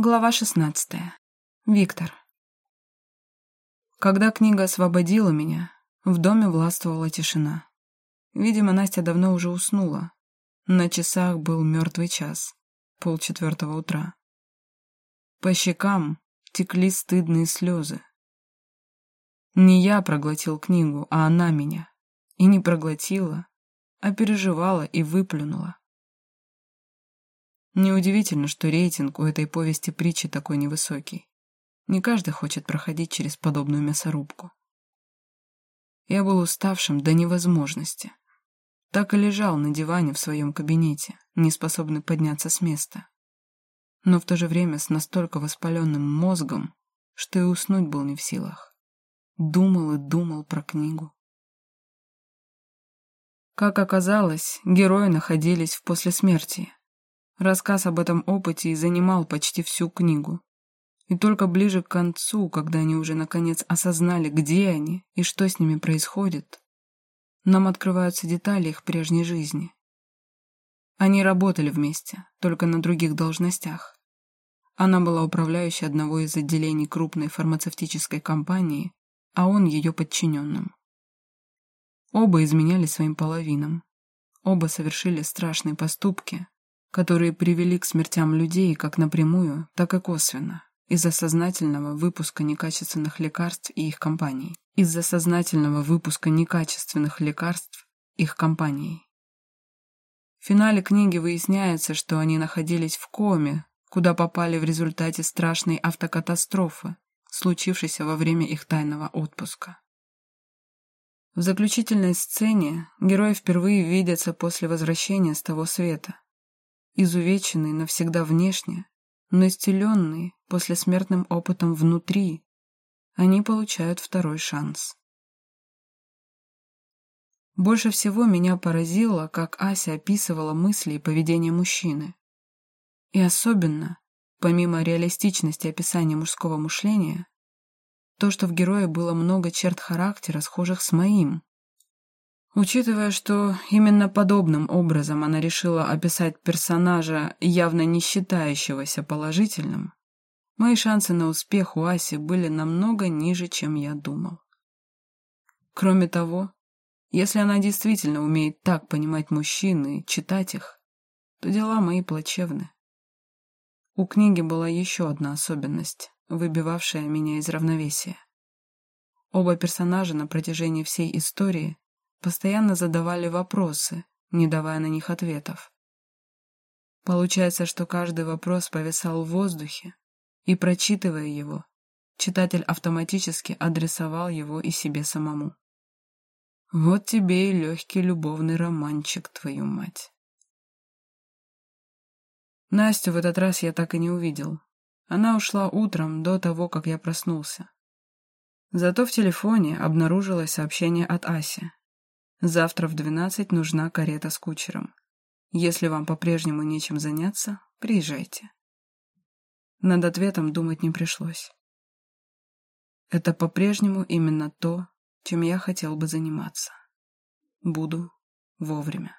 Глава шестнадцатая. Виктор. Когда книга освободила меня, в доме властвовала тишина. Видимо, Настя давно уже уснула. На часах был мертвый час, полчетвертого утра. По щекам текли стыдные слезы. Не я проглотил книгу, а она меня. И не проглотила, а переживала и выплюнула. Неудивительно, что рейтинг у этой повести притчи такой невысокий. Не каждый хочет проходить через подобную мясорубку. Я был уставшим до невозможности. Так и лежал на диване в своем кабинете, не способный подняться с места. Но в то же время с настолько воспаленным мозгом, что и уснуть был не в силах. Думал и думал про книгу. Как оказалось, герои находились в послесмертии. Рассказ об этом опыте и занимал почти всю книгу. И только ближе к концу, когда они уже наконец осознали, где они и что с ними происходит, нам открываются детали их прежней жизни. Они работали вместе, только на других должностях. Она была управляющей одного из отделений крупной фармацевтической компании, а он ее подчиненным. Оба изменяли своим половинам. Оба совершили страшные поступки, которые привели к смертям людей как напрямую, так и косвенно, из-за сознательного выпуска некачественных лекарств и их компаний. Из-за сознательного выпуска некачественных лекарств их компанией. В финале книги выясняется, что они находились в коме, куда попали в результате страшной автокатастрофы, случившейся во время их тайного отпуска. В заключительной сцене герои впервые видятся после возвращения с того света изувеченный навсегда внешне, но исцеленный после смертным опытом внутри, они получают второй шанс. Больше всего меня поразило, как Ася описывала мысли и поведение мужчины. И особенно, помимо реалистичности описания мужского мышления, то, что в герое было много черт характера, схожих с моим, Учитывая, что именно подобным образом она решила описать персонажа, явно не считающегося положительным, мои шансы на успех у Аси были намного ниже, чем я думал. Кроме того, если она действительно умеет так понимать мужчин и читать их, то дела мои плачевны. У книги была еще одна особенность, выбивавшая меня из равновесия. Оба персонажа на протяжении всей истории постоянно задавали вопросы, не давая на них ответов. Получается, что каждый вопрос повисал в воздухе, и, прочитывая его, читатель автоматически адресовал его и себе самому. Вот тебе и легкий любовный романчик, твою мать. Настю в этот раз я так и не увидел. Она ушла утром до того, как я проснулся. Зато в телефоне обнаружилось сообщение от Аси. Завтра в двенадцать нужна карета с кучером. Если вам по-прежнему нечем заняться, приезжайте. Над ответом думать не пришлось. Это по-прежнему именно то, чем я хотел бы заниматься. Буду вовремя.